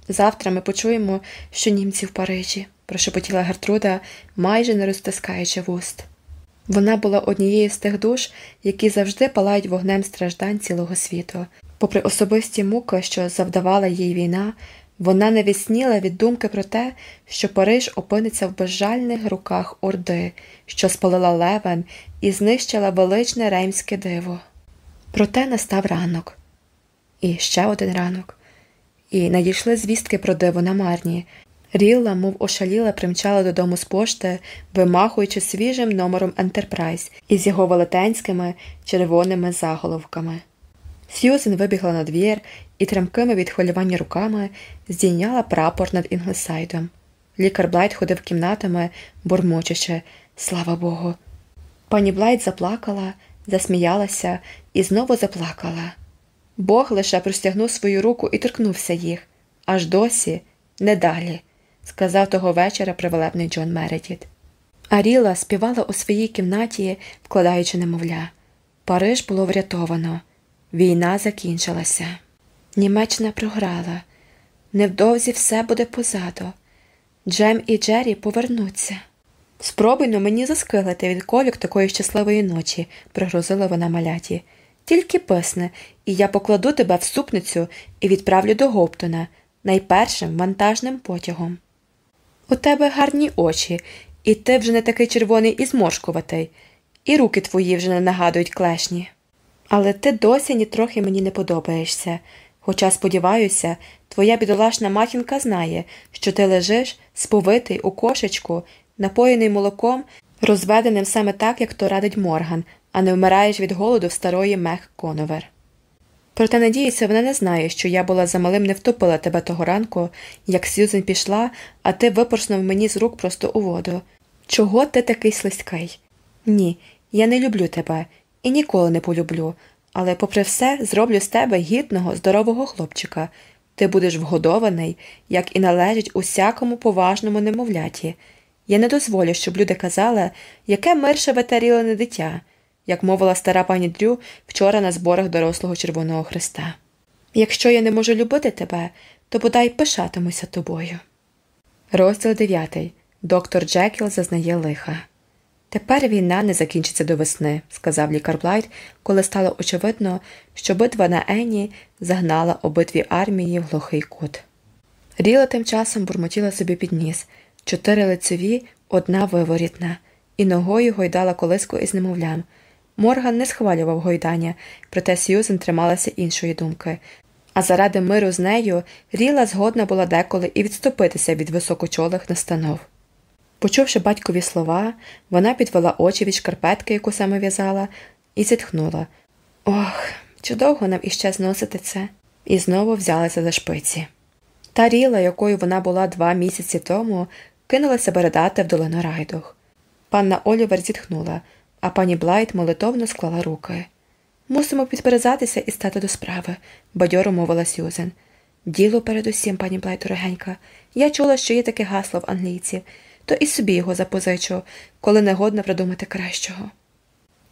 завтра ми почуємо, що німці в Парижі, прошепотіла Гертруда, майже не розтискаючи вуст. Вона була однією з тих душ, які завжди палають вогнем страждань цілого світу. Попри особисті муки, що завдавала їй війна, вона не відсніла від думки про те, що Париж опиниться в безжальних руках Орди, що спалила левен і знищила величне реймське диво. Проте настав ранок, і ще один ранок, і надійшли звістки про диво на Марні. Рілла, мов ошаліла, примчала додому з пошти, вимахуючи свіжим номером Ентерпрайз із його велетенськими червоними заголовками. Сьюзен вибігла надвір і тремкими від хвилювання руками здійняла прапор над Інглсайдом. Лікар Блайт ходив кімнатами, бурмочучи слава Богу. Пані Блайт заплакала, засміялася і знову заплакала. Бог лише простягнув свою руку і торкнувся їх. Аж досі, не далі, сказав того вечора привелебний Джон Мередіт. Аріла співала у своїй кімнаті, вкладаючи немовля. Париж було врятовано. Війна закінчилася. Німеччина програла. Невдовзі все буде позаду. Джем і Джері повернуться. Спробуй но мені заскилити від колік такої щасливої ночі, пригрозила вона маляті. Тільки писне, і я покладу тебе в супницю і відправлю до Гоптона найпершим вантажним потягом. У тебе гарні очі, і ти вже не такий червоний і зморшкуватий, і руки твої вже не нагадують клешні. Але ти досі нітрохи мені не подобаєшся, хоча, сподіваюся, твоя бідолашна матінка знає, що ти лежиш, сповитий у кошечку, напоєний молоком, розведеним саме так, як то радить Морган, а не вмираєш від голоду в старої мех Коновер. Проте, надіюся, вона не знає, що я була замалим не втопила тебе того ранку, як Сьюзен пішла, а ти випорснув мені з рук просто у воду. Чого ти такий слизький? Ні, я не люблю тебе і ніколи не полюблю, але, попри все, зроблю з тебе гідного, здорового хлопчика. Ти будеш вгодований, як і належить усякому поважному немовляті. Я не дозволю, щоб люди казали, яке мирше ветерілене дитя, як мовила стара пані Дрю вчора на зборах дорослого Червоного Христа. Якщо я не можу любити тебе, то бодай пишатимуся тобою. Розділ дев'ятий. Доктор Джекіл зазнає лиха. Тепер війна не закінчиться до весни, сказав лікар Блайт, коли стало очевидно, що битва на Ені загнала обидві армії в глухий кут. Ріла тим часом бурмотіла собі під ніс чотири лицеві, одна виворітна, і ногою гойдала колиску із немовлям. Морган не схвалював гойдання, проте Сьюзен трималася іншої думки. А заради миру з нею Ріла згодна була деколи і відступитися від високочолих настанов. Почувши батькові слова, вона підвела очі від шкарпетки, яку саме в'язала, і зітхнула Ох, чи довго нам іще зносити це? І знову взялася за шпиці. Та Ріла, якою вона була два місяці тому, кинулася би ридати в долину Райдуг. Панна Олівер зітхнула, а пані Блайт молитовно склала руки. Мусимо підперезатися і стати до справи, бадьоро мовила Сюзен. Діло передусім, пані Блайт дорогенька. Я чула, що є таке гасло в англійців то і собі його запозичу, коли негодно придумати кращого.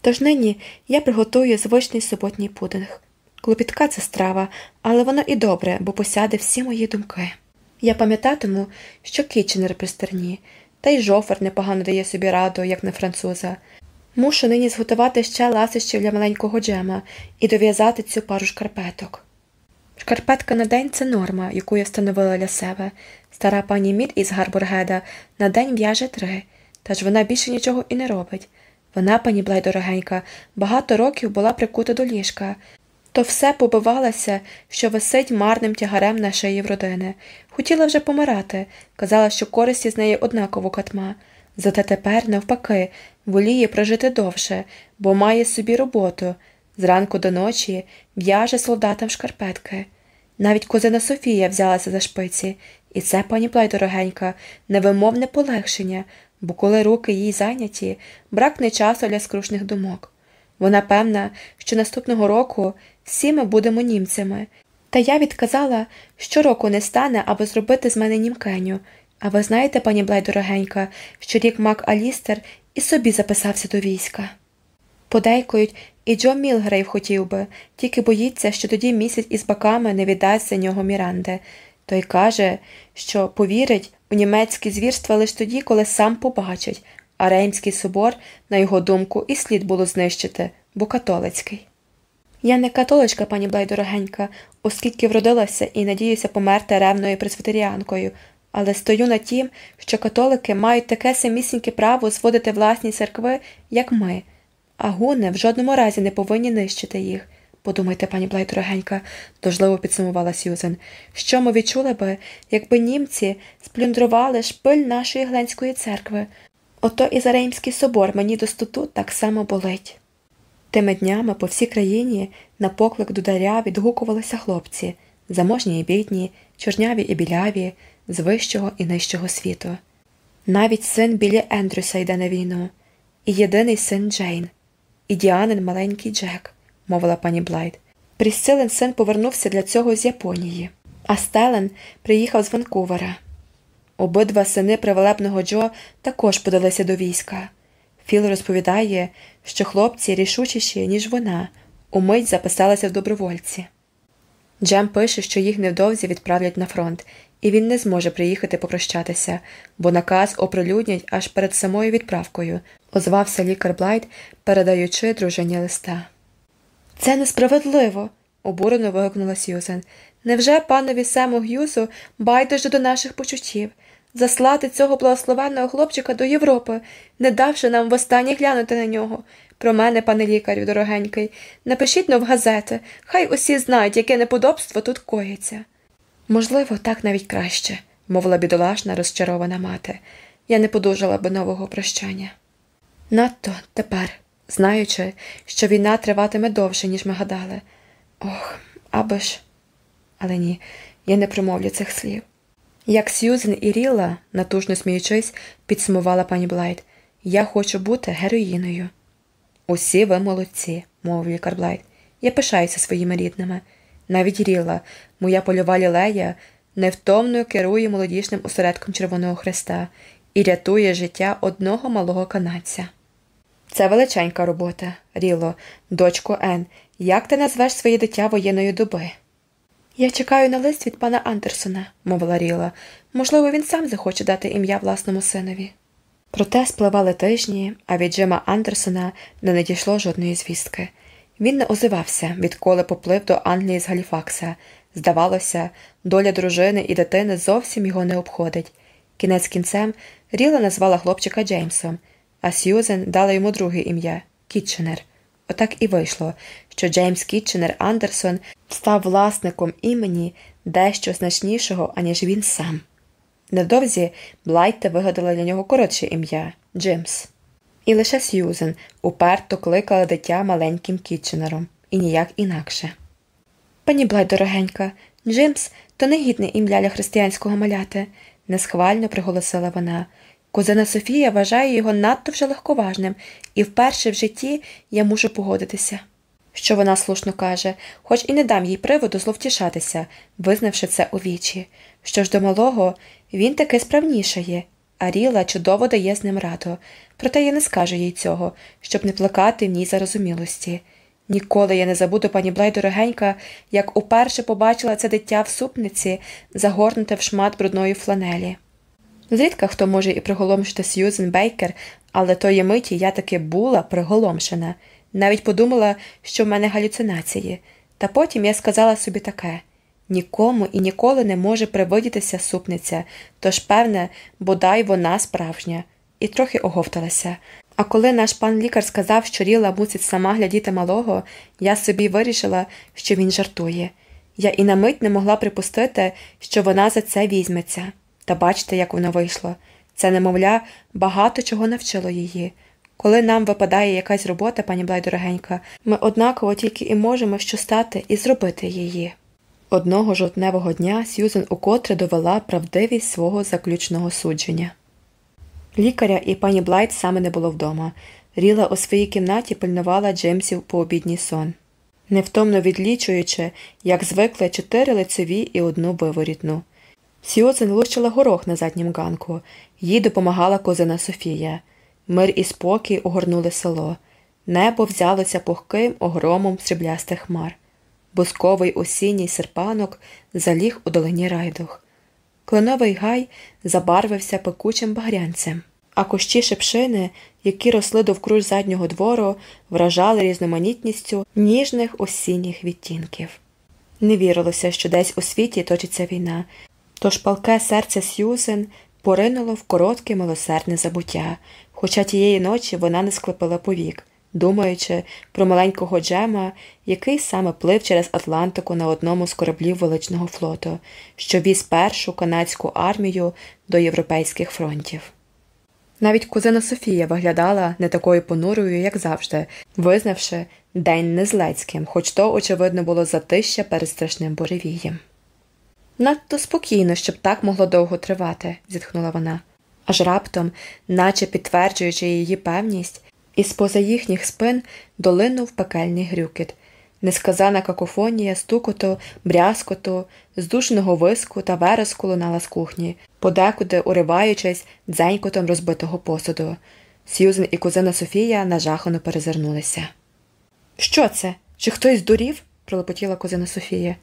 Тож нині я приготую звичний суботній пудинг. Клопітка це страва, але воно і добре, бо посяде всі мої думки. Я пам'ятатиму, що кіченер при стерні, та й жофер непогано дає собі раду, як на француза. Мушу нині зготувати ще ласощів для маленького джема і дов'язати цю пару шкарпеток. Шкарпетка на день це норма, яку я встановила для себе, Стара пані Мід із Гарбургеда на день в'яже три, та ж вона більше нічого і не робить. Вона, пані Блай дорогенька, багато років була прикута до ліжка, то все побивалася, що висить марним тягарем на шиї в родини. Хотіла вже помирати, казала, що користі з неї однаково катма. Зате тепер, навпаки, воліє прожити довше, бо має собі роботу. Зранку до ночі в'яже солдатам шкарпетки. Навіть козина Софія взялася за шпиці, і це, пані Плай, дорогенька, невимовне полегшення, бо коли руки їй зайняті, бракне часу для скрушних думок. Вона певна, що наступного року всі ми будемо німцями, та я відказала, що року не стане, аби зробити з мене німкеню. А ви знаєте, пані Блай, дорогенька, що рік Мак Алістер і собі записався до війська. Подейкують, і Джо Мілгрейв хотів би, тільки боїться, що тоді місяць із баками не віддасть за нього Міранде. Той каже, що повірить у німецькі звірства лише тоді, коли сам побачить, а Реймський собор, на його думку, і слід було знищити, бо католицький. Я не католичка, пані Блай дорогенька, оскільки вродилася і надіюся померти ревною пресвітеріанкою, але стою на тім, що католики мають таке самісіньке право зводити власні церкви, як ми, а гуни в жодному разі не повинні нищити їх. Подумайте, пані Блай дорогенька, підсумувала Сьюзен, що ми відчули би, якби німці сплюндрували шпиль нашої Гленської церкви. Ото і Заремський собор мені достоту так само болить. Тими днями по всій країні на поклик дударя відгукувалися хлопці заможні і бідні, чорняві і біляві, з вищого і нижчого світу. Навіть син білі Ендрюса йде на війну, і єдиний син Джейн, і Діанин маленький Джек, мовила пані Блайт. Прісцилин син повернувся для цього з Японії, а Стелен приїхав з Ванкувера. Обидва сини привелебного Джо також подалися до війська. Філ розповідає, що хлопці рішучіші, ніж вона, умить записалися в добровольці. Джем пише, що їх невдовзі відправлять на фронт, і він не зможе приїхати попрощатися, бо наказ оприлюднять аж перед самою відправкою, озвався лікар Блайт, передаючи дружині листа. Це несправедливо, обурено вигукнула Сьюзен. Невже панові Сему Г'юзу байдуже до наших почуттів? заслати цього благословенного хлопчика до Європи, не давши нам востаннє глянути на нього. Про мене, пане лікарю, дорогенький, напишіть но в газети, хай усі знають, яке неподобство тут коїться. Можливо, так навіть краще, мовила бідолашна, розчарована мати. Я не подужала би нового прощання. Надто тепер, знаючи, що війна триватиме довше, ніж ми гадали. Ох, аби ж. Але ні, я не промовлю цих слів. Як Сьюзен і Ріла, натужно сміючись, підсумувала пані Блайт, я хочу бути героїною. Усі ви молодці, мовив лікар Блайт. Я пишаюся своїми рідними. Навіть Ріла, моя польова лілея, невтомно керує молодіжним осередком Червоного Хреста і рятує життя одного малого канадця. Це величенька робота, Ріло, дочко Ен. Як ти назвеш своє дитя воєнної доби? Я чекаю на лист від пана Андерсона, мовила Ріла. Можливо, він сам захоче дати ім'я власному синові. Проте спливали тижні, а від Джима Андерсона не надійшло жодної звістки. Він не озивався, відколи поплив до Англії з Галіфакса. Здавалося, доля дружини і дитини зовсім його не обходить. Кінець кінцем Ріла назвала хлопчика Джеймсом, а Сьюзен дала йому друге ім'я Кітченер. Отак і вийшло, що Джеймс Кітченер Андерсон став власником імені дещо значнішого, аніж він сам. Невдовзі Блайтте вигадала для нього коротше ім'я Джимс. І лише Сьюзен уперто кликала дитя маленьким Кітченером, і ніяк інакше. Пані Блайт, дорогенька, Джимс то негідне ім'я для християнського маляти, несхвально приголосила вона. Кузина Софія вважає його надто вже легковажним, і вперше в житті я мушу погодитися. Що вона слушно каже, хоч і не дам їй приводу зловтішатися, визнавши це у вічі. Що ж до малого, він таки справнішає, а Ріла чудово дає з ним раду, проте я не скажу їй цього, щоб не плакати в ній зарозумілості. Ніколи я не забуду пані Блай дорогенька, як уперше побачила це дитя в супниці, загорнуте в шмат брудної фланелі. Зрідка хто може і приголомшити Сьюзен Бейкер, але тої миті я таки була приголомшена, навіть подумала, що в мене галюцинації, та потім я сказала собі таке. Нікому і ніколи не може привидітися супниця, тож, певне, бодай вона справжня, і трохи оговталася. А коли наш пан лікар сказав, що Ріла мусить сама глядіти малого, я собі вирішила, що він жартує. Я і на мить не могла припустити, що вона за це візьметься. Та бачите, як воно вийшло. Це, немовля, багато чого навчило її. Коли нам випадає якась робота, пані Блай дорогенька, ми однаково тільки і можемо що стати і зробити її. Одного жовтневого дня Сьюзен укотре довела правдивість свого заключного судження. Лікаря і пані Блайт саме не було вдома. Ріла у своїй кімнаті пильнувала Джеймсів пообідній сон, невтомно відлічуючи, як звикли чотири лицеві і одну виворітну. Сіоцин лущила горох на заднім ганку, їй допомагала козина Софія. Мир і спокій огорнули село. Небо взялося пухким огромом сріблястих хмар. Бусковий осінній серпанок заліг у долині райдух. Кленовий гай забарвився пекучим багрянцем, а кущі шипшини, які росли довкруж заднього двору, вражали різноманітністю ніжних осінніх відтінків. Не вірилося, що десь у світі точиться війна, тож палке серце Сьюзен поринуло в коротке милосердне забуття, хоча тієї ночі вона не склепила повік, думаючи про маленького Джема, який саме плив через Атлантику на одному з кораблів величного флоту, що віз першу канадську армію до європейських фронтів. Навіть кузина Софія виглядала не такою понурою, як завжди, визнавши день незлецьким, хоч то, очевидно, було затища перед страшним буревієм. Надто спокійно, щоб так могло довго тривати, зітхнула вона. Аж раптом, наче підтверджуючи її певність, із поза їхніх спин долинув пекельний грюкіт, несказана какофонія стукоту, брязкоту, здушеного виску та вереску лунала з кухні, подекуди уриваючись дзенькотом розбитого посуду. Сьюзен і кузина Софія нажахано перезирнулися. Що це? Чи хтось здурів? пролепотіла кузина Софія.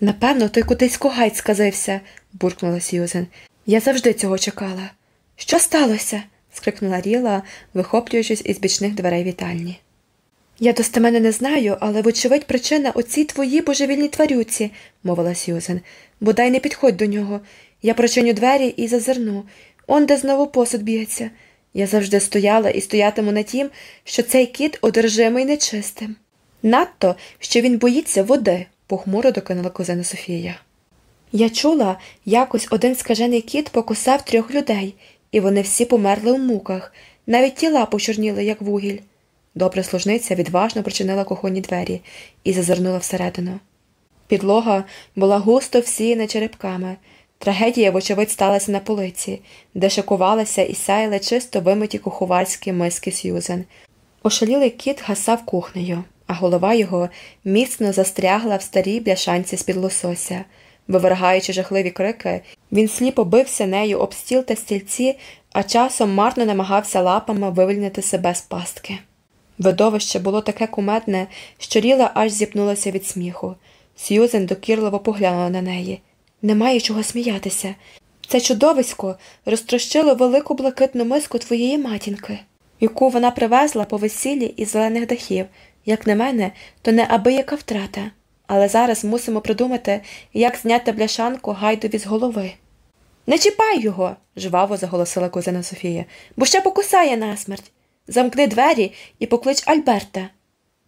Напевно, той кудись когайць сказився, буркнула Сьюзен. Я завжди цього чекала. Що сталося? Скрикнула Ріла, вихоплюючись із бічних дверей вітальні. Я достеменно не знаю, але, вочевидь, причина оцій твої божевільні тварюці, мовила Сьюзен. Бодай не підходь до нього. Я прочиню двері і зазирну. Он де знову посуд б'ється. Я завжди стояла і стоятиму на тім, що цей кіт одержимий нечистим. Надто, що він боїться води, похмуро докинула кузена Софія. Я чула, якось один скажений кіт покусав трьох людей, і вони всі померли у муках, навіть тіла почорніли, як вугіль. Добра служниця відважно причинила кухонні двері і зазирнула всередину. Підлога була густо всіяна черепками. Трагедія, вочевидь, сталася на полиці, де шикувалися і сяяли чисто вимиті куховарські миски Сьюзен. Ошалілий кіт гасав кухнею, а голова його міцно застрягла в старій бляшанці з під лосося. Вивергаючи жахливі крики, він сліпо бився нею об стіл та стільці, а часом марно намагався лапами вивільнити себе з пастки. Видовище було таке кумедне, що Ріла аж зіпнулася від сміху. Сьюзен докірливо поглянула на неї. Немає чого сміятися. Це чудовисько розтрощило велику блакитну миску твоєї матінки, яку вона привезла по весіллі із зелених дахів. Як на мене, то не абияка втрата, але зараз мусимо придумати, як зняти бляшанку гайдові з голови. Не чіпай його, жваво заголосила кузина Софія, бо ще покусає насмерть. Замкни двері і поклич Альберта.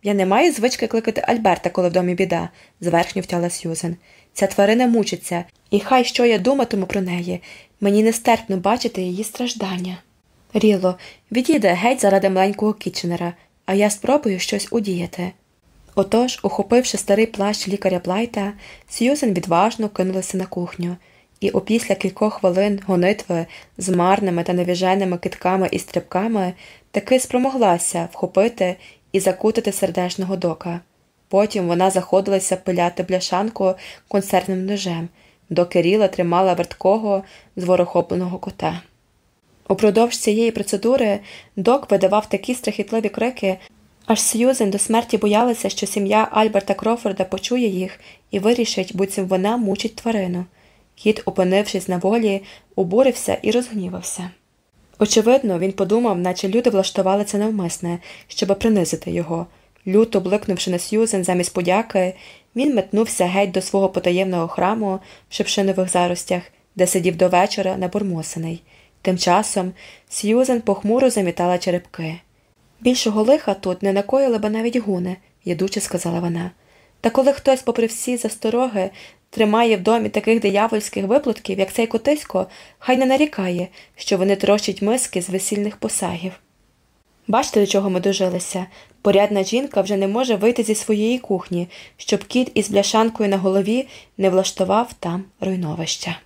Я не маю звички кликати Альберта, коли в домі біда, зверхньо втяла Сьюзен. Ця тварина мучиться, і хай що я думатиму про неї, мені нестерпно бачити її страждання. Ріло, відійде геть заради маленького Кітченера, а я спробую щось удіяти. Отож, ухопивши старий плащ лікаря Блайта, Сьюзен відважно кинулася на кухню, і опісля кількох хвилин гонитви з марними та невіженими китками і стрибками таки спромоглася вхопити і закутати сердешного дока. Потім вона заходилася пиляти бляшанку консервним ножем, доки Ріла тримала верткого зворохопленого кота. Упродовж цієї процедури док видавав такі страхітливі крики, аж Сьюзен до смерті боялася, що сім'я Альберта Крофорда почує їх і вирішить, буцім вона мучить тварину. Кіт, опинившись на волі, обурився і розгнівався. Очевидно, він подумав, наче люди влаштували це навмисне, щоб принизити його. Люто бликнувши на Сьюзен замість подяки, він метнувся геть до свого потаємного храму в шепшинових заростях, де сидів до вечора набурмосений. Тим часом Сьюзен похмуро замітала черепки. Більшого лиха тут не накоїли би навіть гуни, ядуче сказала вона. Та коли хтось, попри всі застороги, тримає в домі таких диявольських виплутків, як цей котисько, хай не нарікає, що вони трощать миски з весільних посагів. Бачите, до чого ми дожилися? Порядна жінка вже не може вийти зі своєї кухні, щоб кіт із бляшанкою на голові не влаштував там руйновища.